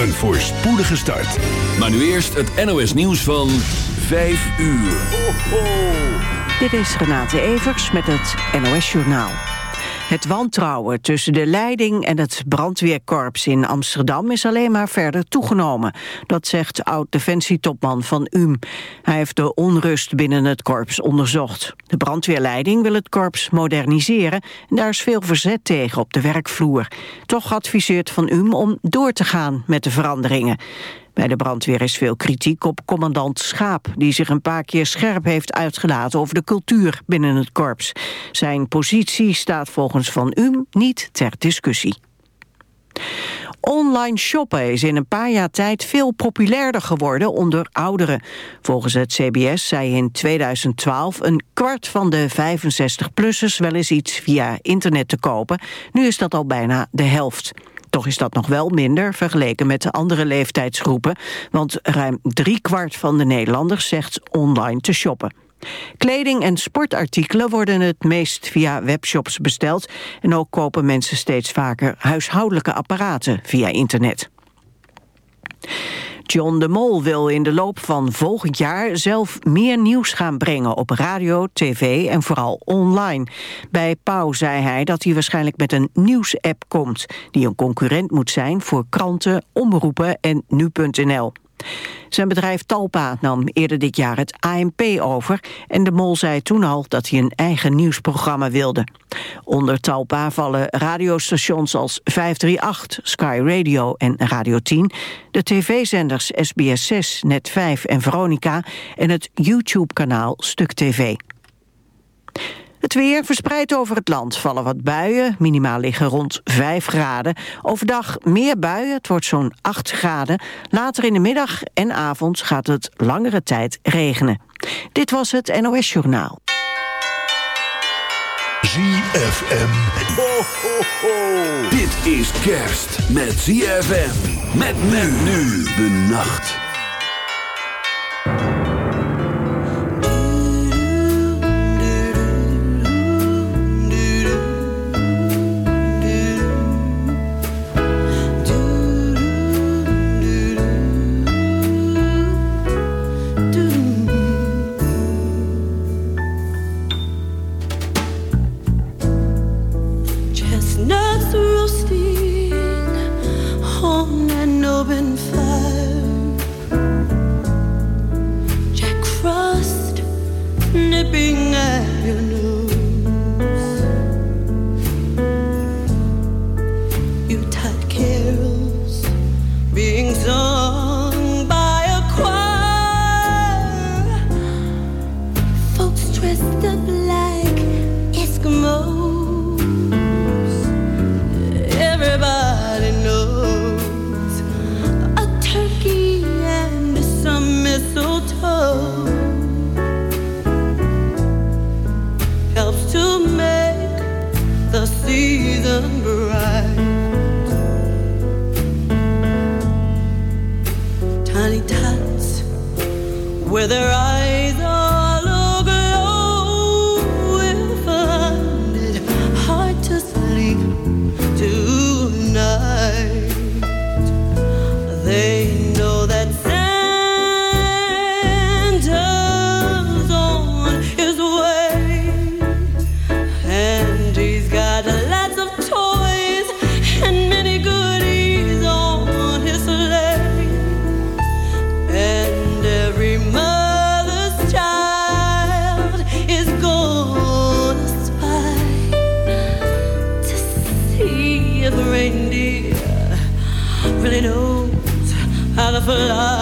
Een voorspoedige start. Maar nu eerst het NOS nieuws van 5 uur. Dit is Renate Evers met het NOS Journaal. Het wantrouwen tussen de leiding en het brandweerkorps in Amsterdam is alleen maar verder toegenomen. Dat zegt oud-defensietopman van UM. Hij heeft de onrust binnen het korps onderzocht. De brandweerleiding wil het korps moderniseren en daar is veel verzet tegen op de werkvloer. Toch adviseert van UM om door te gaan met de veranderingen. Bij de brandweer is veel kritiek op commandant Schaap... die zich een paar keer scherp heeft uitgelaten over de cultuur binnen het korps. Zijn positie staat volgens Van UM niet ter discussie. Online shoppen is in een paar jaar tijd veel populairder geworden onder ouderen. Volgens het CBS zei in 2012 een kwart van de 65-plussers wel eens iets via internet te kopen. Nu is dat al bijna de helft. Toch is dat nog wel minder vergeleken met de andere leeftijdsgroepen, want ruim driekwart van de Nederlanders zegt online te shoppen. Kleding en sportartikelen worden het meest via webshops besteld en ook kopen mensen steeds vaker huishoudelijke apparaten via internet. John de Mol wil in de loop van volgend jaar zelf meer nieuws gaan brengen op radio, tv en vooral online. Bij Pauw zei hij dat hij waarschijnlijk met een nieuwsapp komt, die een concurrent moet zijn voor kranten, omroepen en nu.nl. Zijn bedrijf Talpa nam eerder dit jaar het ANP over... en de Mol zei toen al dat hij een eigen nieuwsprogramma wilde. Onder Talpa vallen radiostations als 538, Sky Radio en Radio 10... de tv-zenders SBS 6, Net 5 en Veronica... en het YouTube-kanaal Stuk TV. Het weer verspreidt over het land. Vallen wat buien, minimaal liggen rond 5 graden. Overdag meer buien, het wordt zo'n 8 graden. Later in de middag en avond gaat het langere tijd regenen. Dit was het NOS Journaal. ZFM. Ho. Dit is kerst met ZFM. Met men nu de nacht. They alive.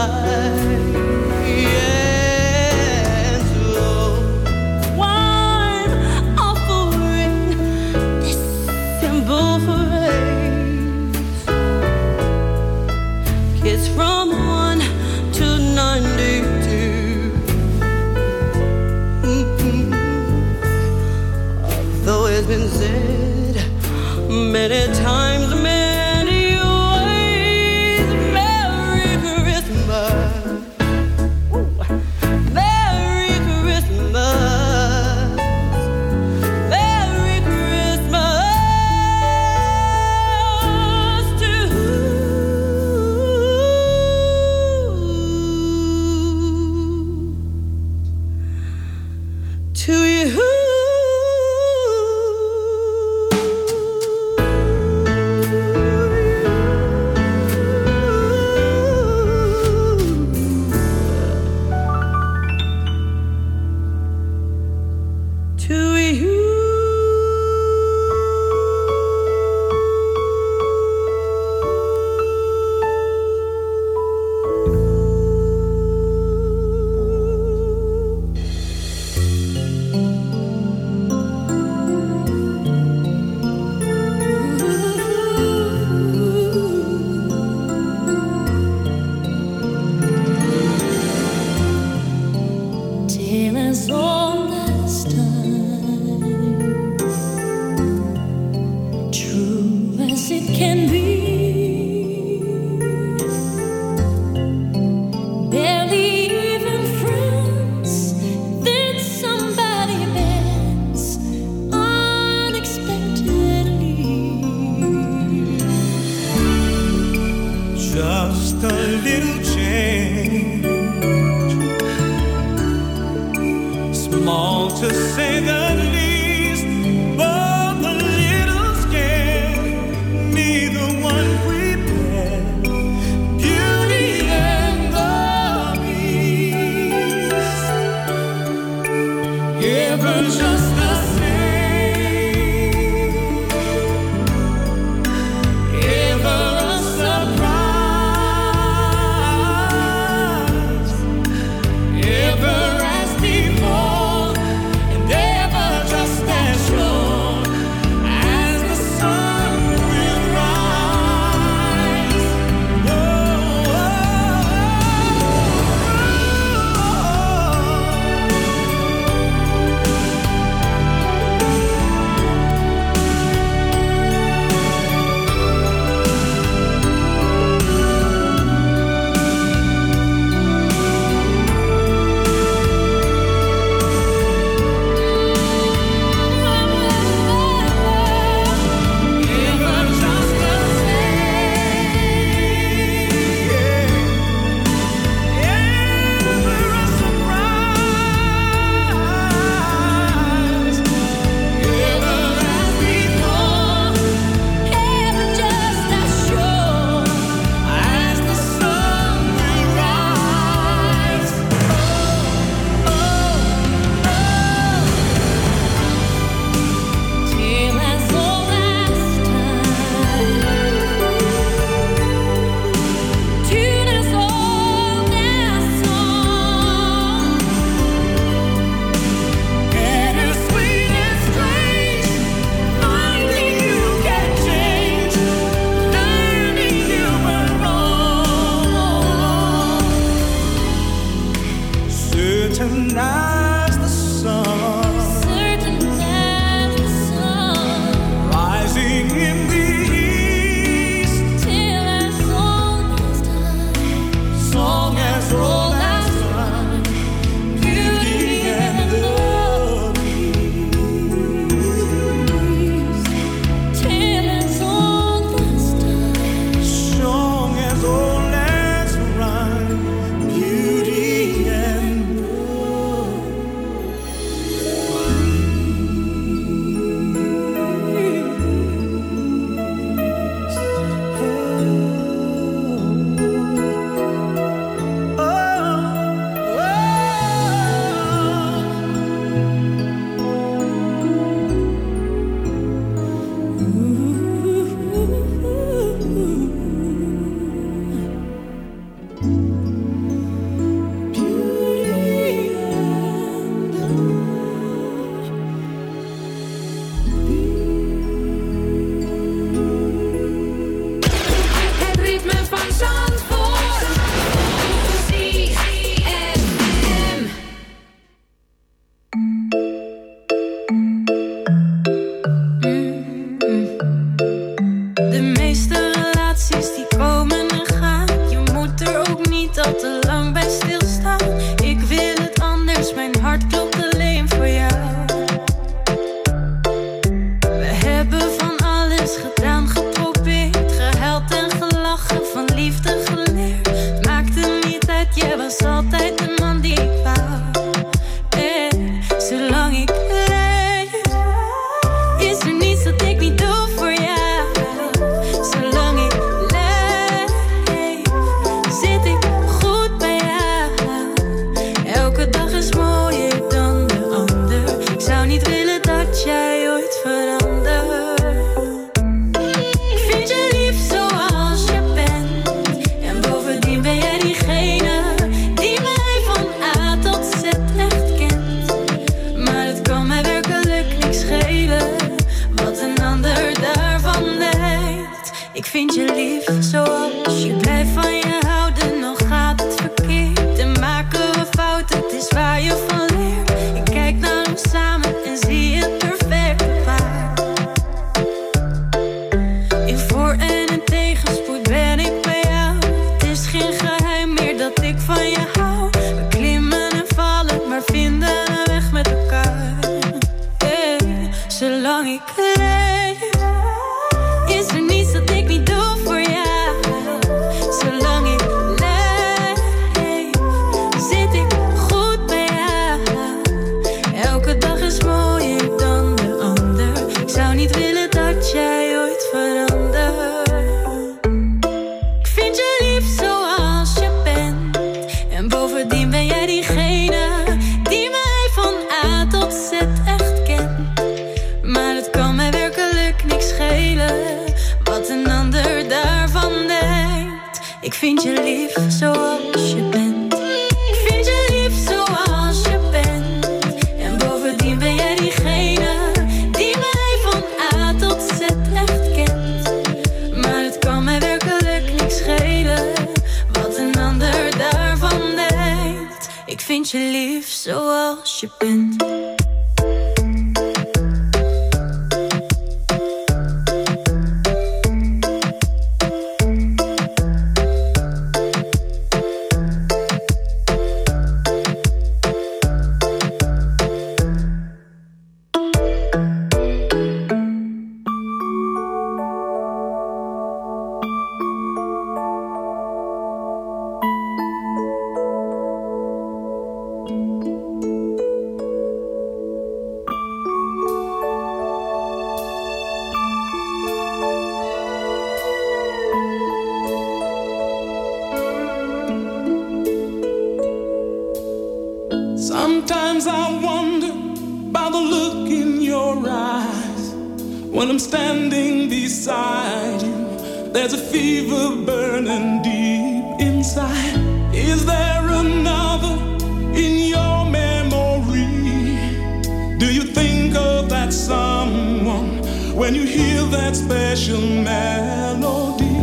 think of that someone when you hear that special melody.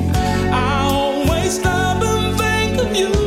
I always stop and think of you.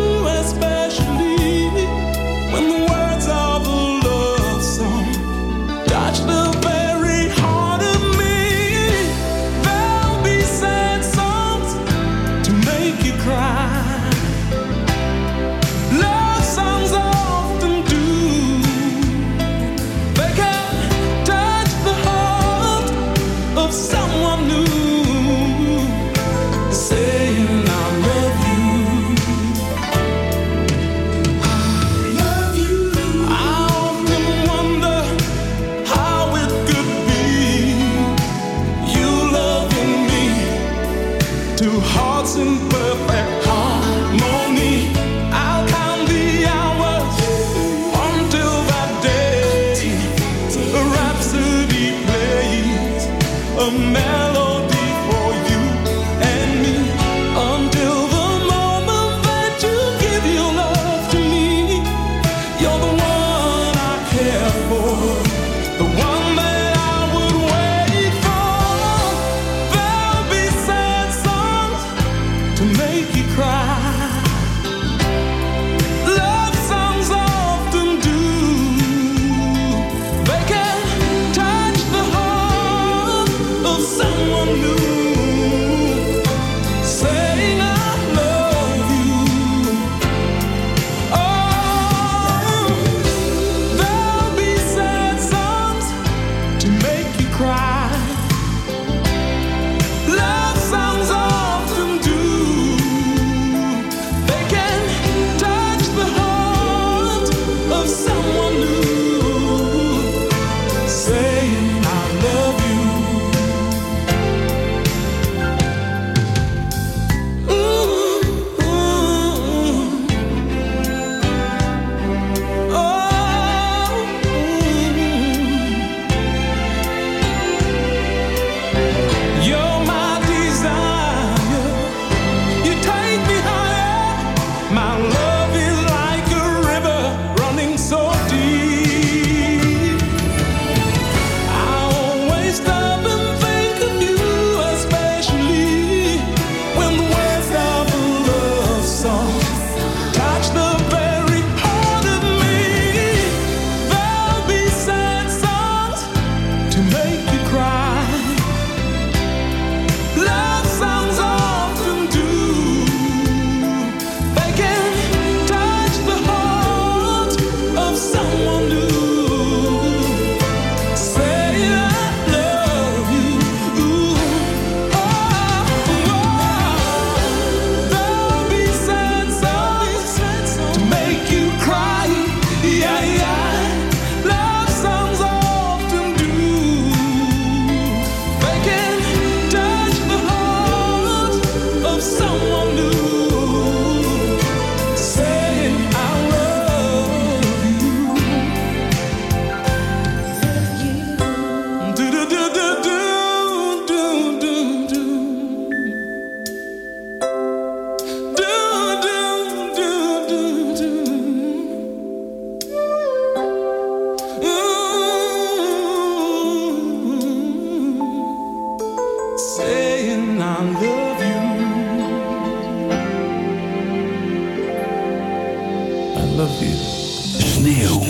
Sneeuw.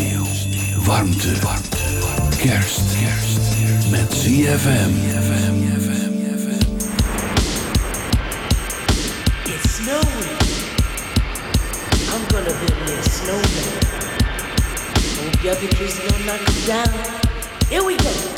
Warmte. Kerst. Met ZFM. It's snowing. I'm gonna build a snowman. Hope the other kids down. Here we go.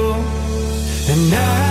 And I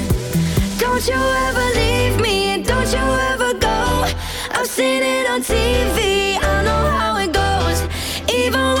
Don't you ever leave me, and don't you ever go. I've seen it on TV, I know how it goes. Even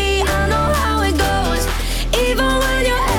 your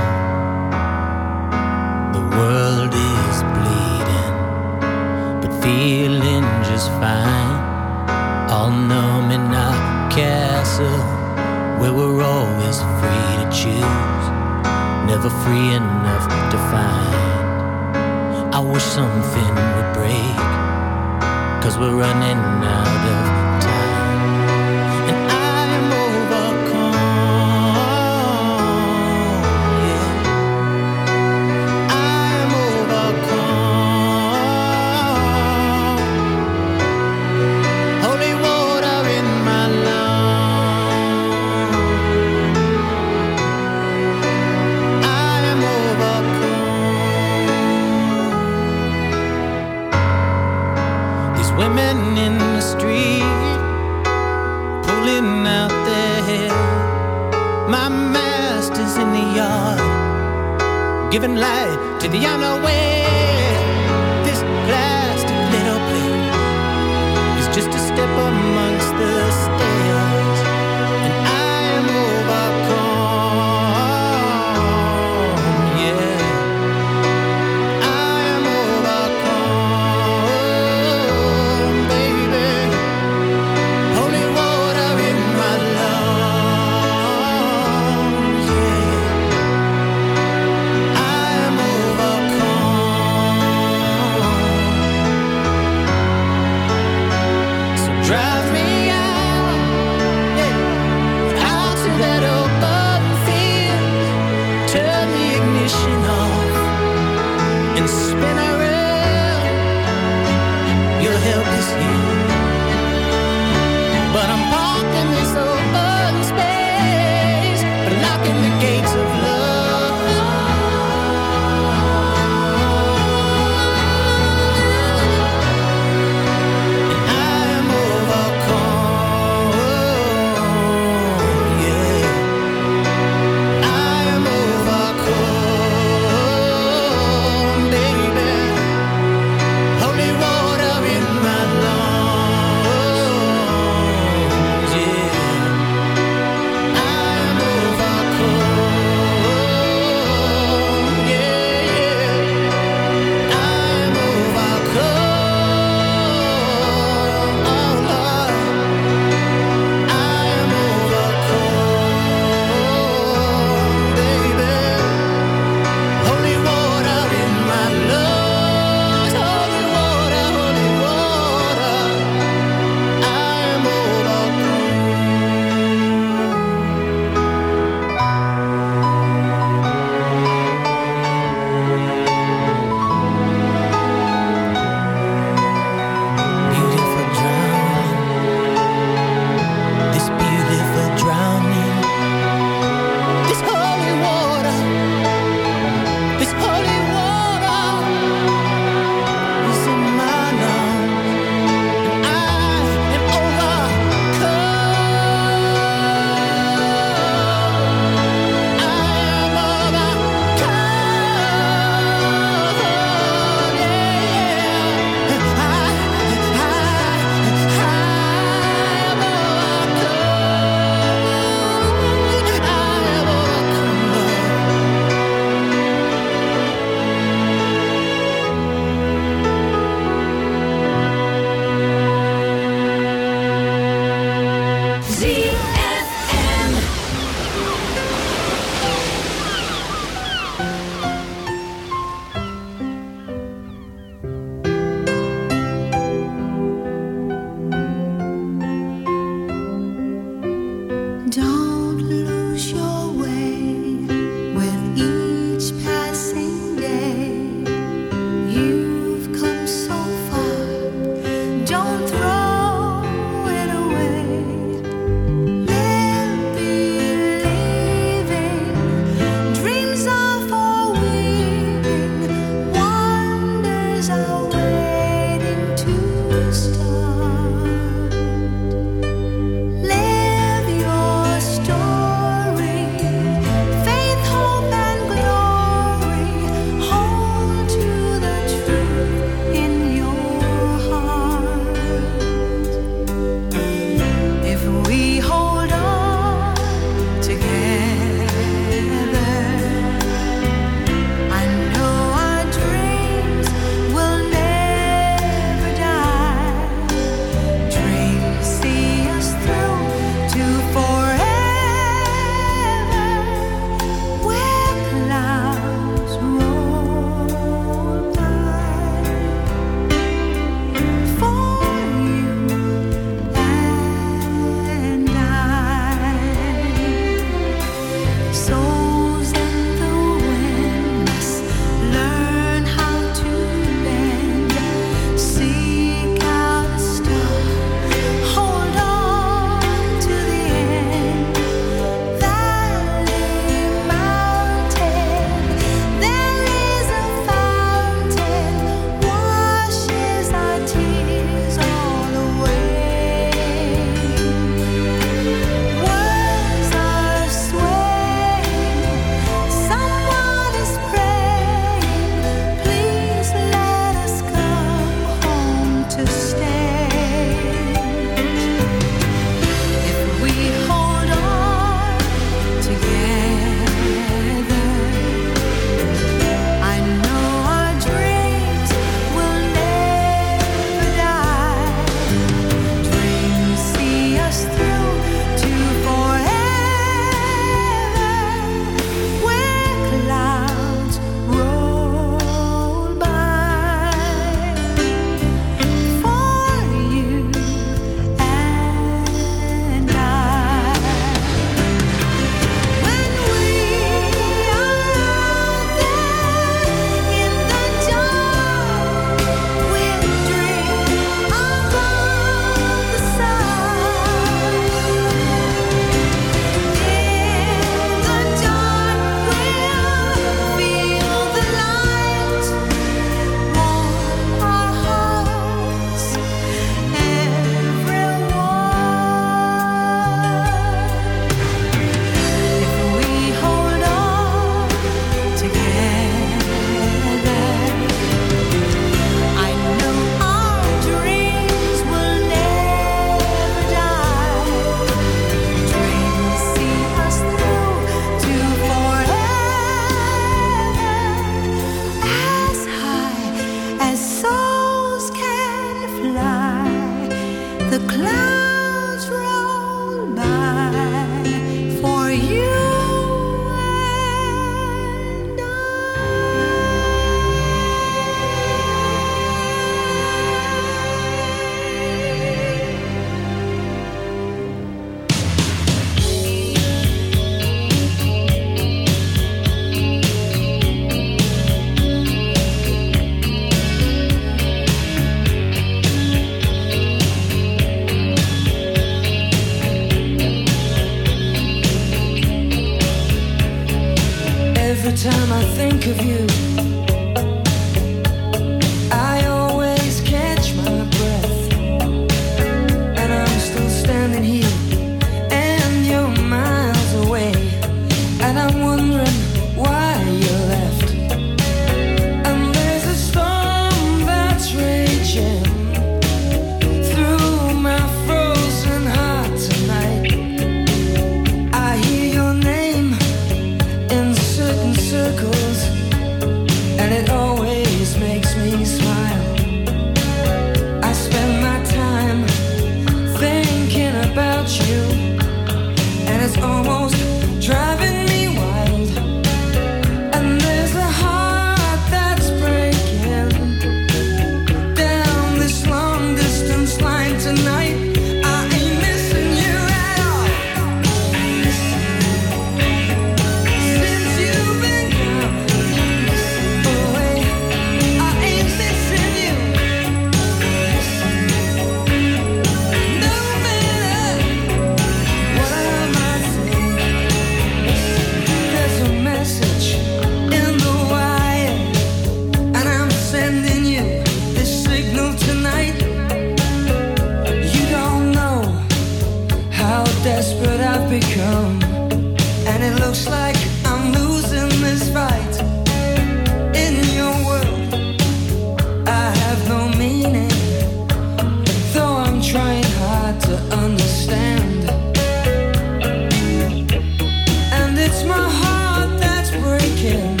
it's my heart that's breaking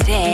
today.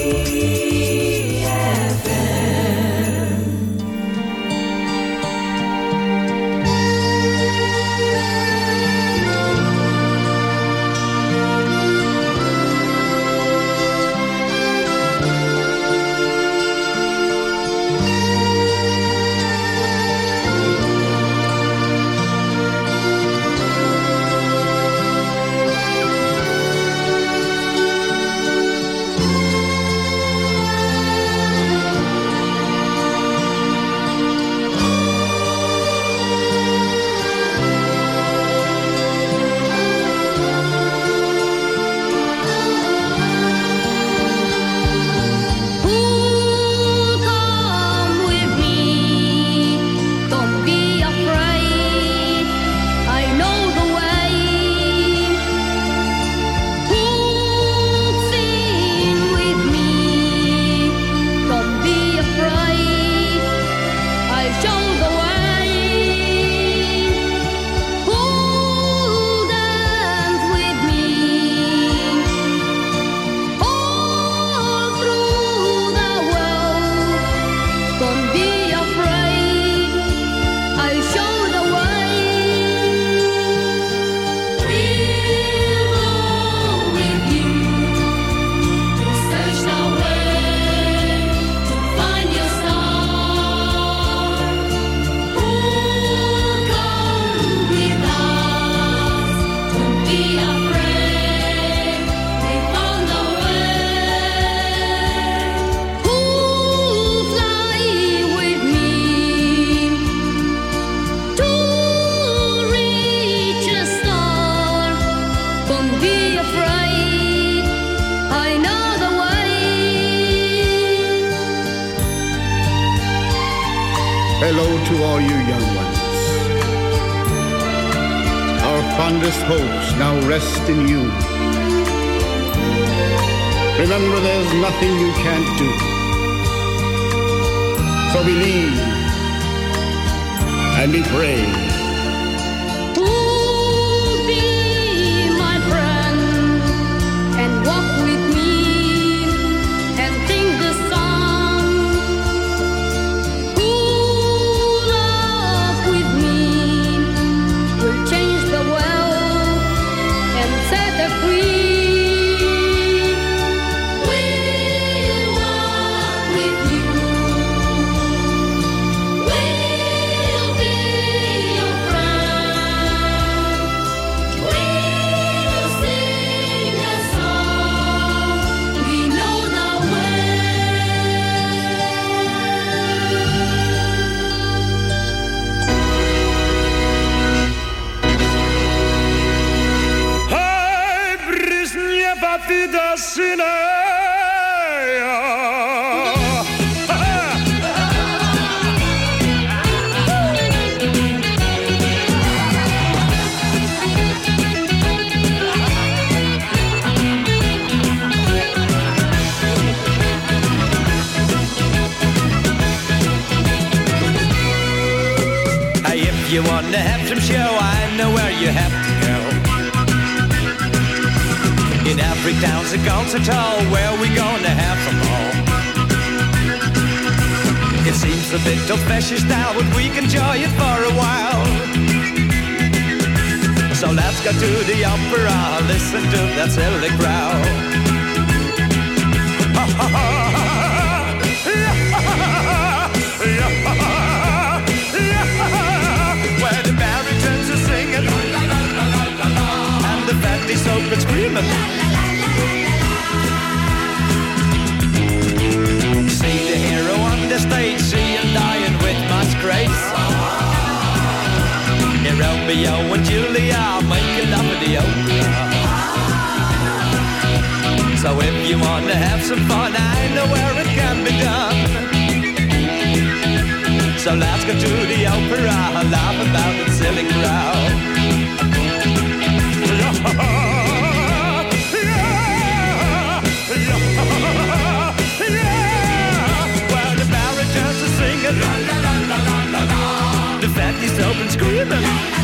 Yeah.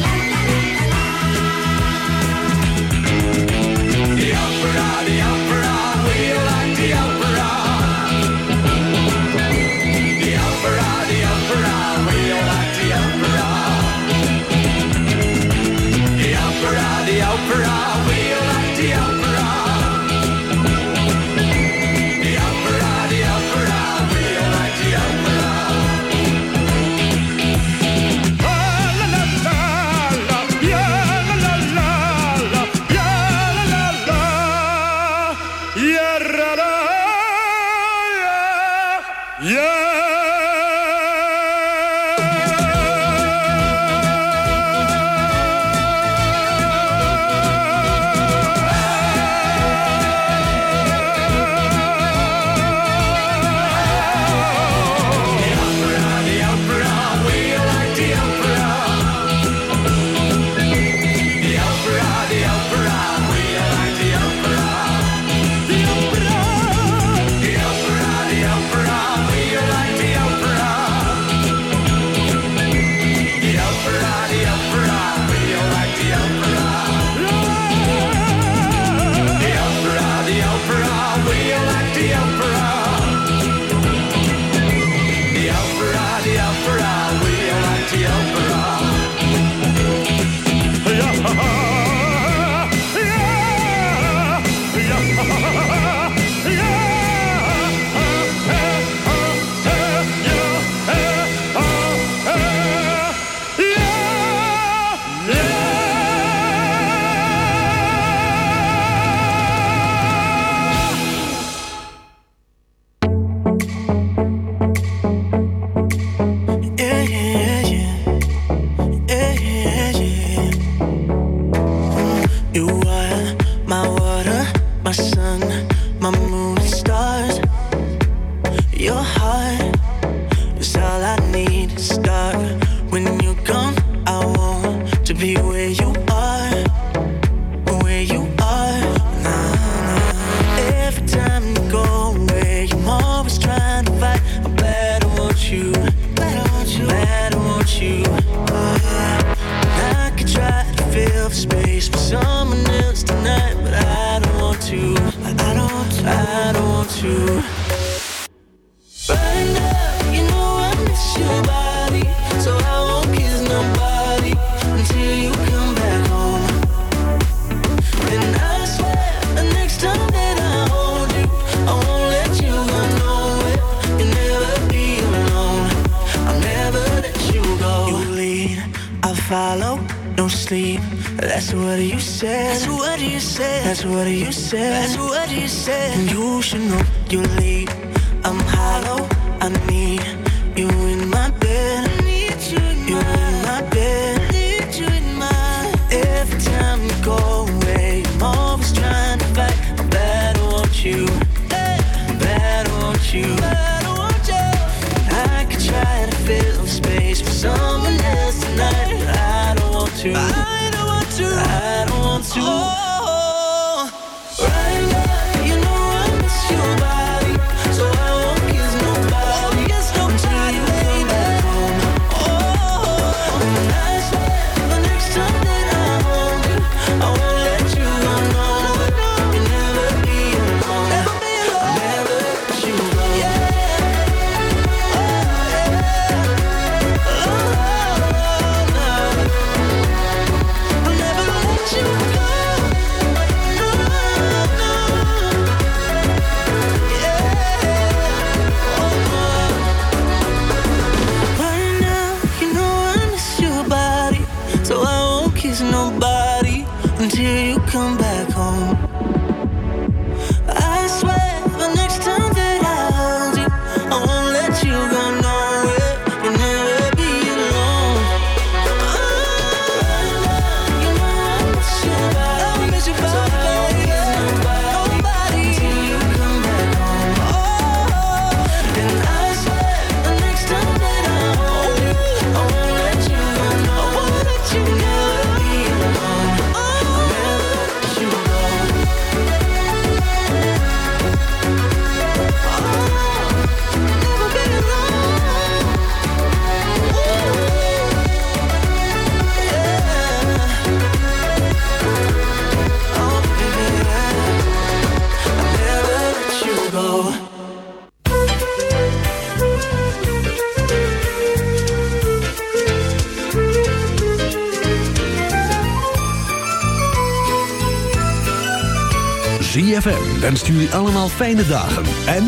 I don't want to. I don't want to. Oh, right. Dan sturen jullie allemaal fijne dagen. En...